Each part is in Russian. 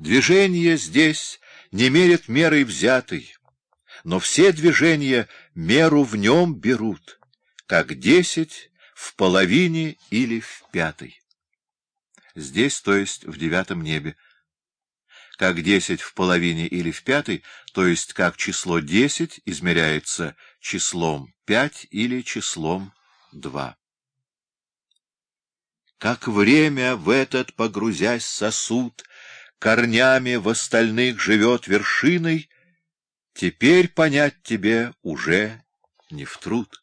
Движение здесь не мерит мерой взятой, но все движения меру в нем берут, как десять в половине или в пятой. Здесь, то есть в девятом небе. Как десять в половине или в пятой, то есть как число десять измеряется числом пять или числом два. Как время в этот, погрузясь сосуд, корнями в остальных живет вершиной, теперь понять тебе уже не в труд.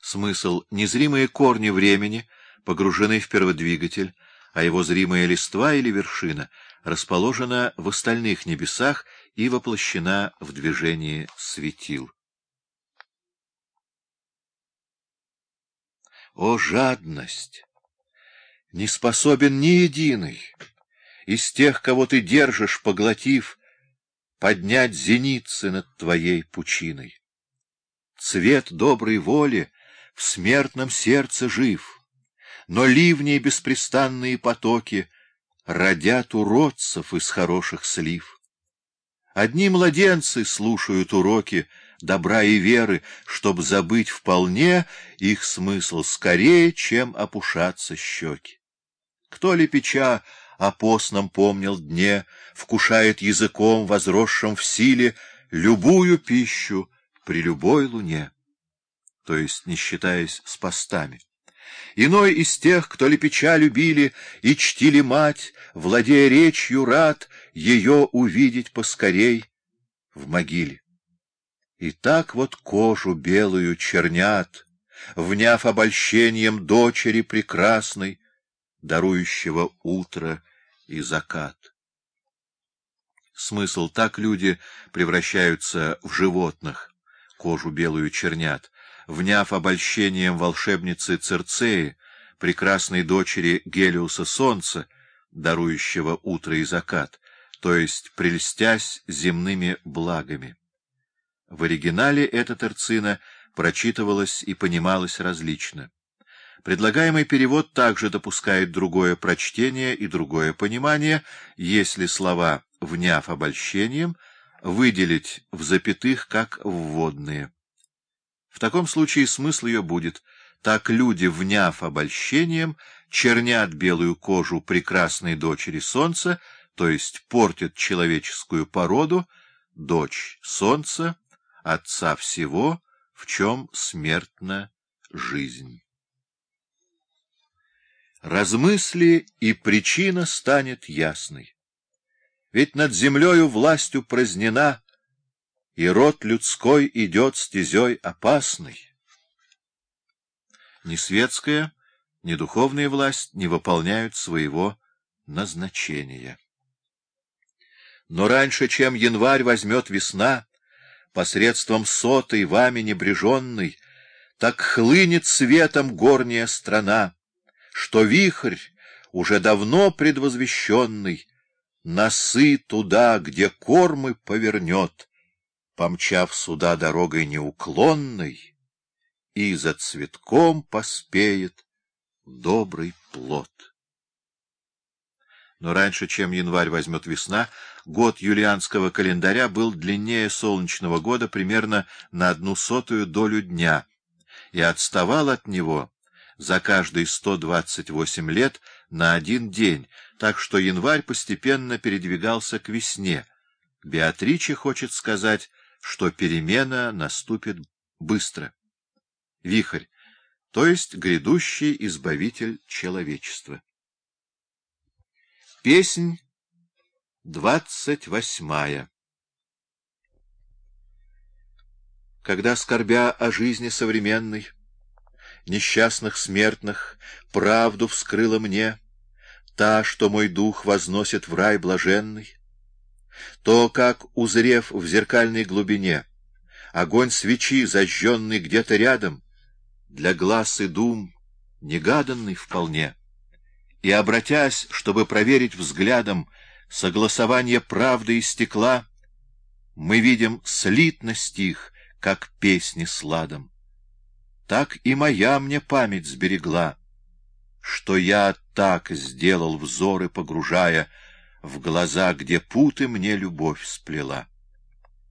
Смысл — незримые корни времени погружены в перводвигатель, а его зримая листва или вершина расположена в остальных небесах и воплощена в движении светил. О, жадность! Не способен ни единый из тех, кого ты держишь, поглотив, поднять зеницы над твоей пучиной. Цвет доброй воли в смертном сердце жив, но ливни и беспрестанные потоки родят уродцев из хороших слив. Одни младенцы слушают уроки добра и веры, чтоб забыть вполне их смысл скорее, чем опушаться щеки. Кто ли печа о постном помнил дне, вкушает языком, возросшим в силе, любую пищу при любой луне, то есть не считаясь с постами. Иной из тех, кто лепеча любили и чтили мать, владея речью, рад ее увидеть поскорей в могиле. И так вот кожу белую чернят, вняв обольщением дочери прекрасной, дарующего утро и закат. Смысл так люди превращаются в животных, кожу белую чернят, вняв обольщением волшебницы Церцеи, прекрасной дочери Гелиуса Солнца, дарующего утро и закат, то есть прельстясь земными благами. В оригинале эта терцина прочитывалась и понималась различно. Предлагаемый перевод также допускает другое прочтение и другое понимание, если слова «вняв обольщением» выделить в запятых как вводные. В таком случае смысл ее будет «так люди, вняв обольщением, чернят белую кожу прекрасной дочери солнца, то есть портят человеческую породу, дочь солнца, отца всего, в чем смертна жизнь». Размысли, и причина станет ясной. Ведь над землею властью празднена, и род людской идет стезей опасной. Ни светская, ни духовная власть не выполняют своего назначения. Но раньше, чем январь возьмет весна, посредством сотой вами небреженной, так хлынет светом горняя страна, что вихрь, уже давно предвозвещенный, Носы туда, где кормы повернет, Помчав сюда дорогой неуклонной, И за цветком поспеет добрый плод. Но раньше, чем январь возьмет весна, год юлианского календаря был длиннее солнечного года примерно на одну сотую долю дня и отставал от него за каждые 128 лет на один день, так что январь постепенно передвигался к весне. Беатриче хочет сказать, что перемена наступит быстро. Вихрь, то есть грядущий избавитель человечества. Песнь двадцать восьмая Когда, скорбя о жизни современной, несчастных смертных, правду вскрыла мне, та, что мой дух возносит в рай блаженный, то, как, узрев в зеркальной глубине, огонь свечи, зажженный где-то рядом, для глаз и дум негаданный вполне, и, обратясь, чтобы проверить взглядом согласование правды и стекла, мы видим слитность их, как песни сладом так и моя мне память сберегла, что я так сделал взоры, погружая в глаза, где путы мне любовь сплела.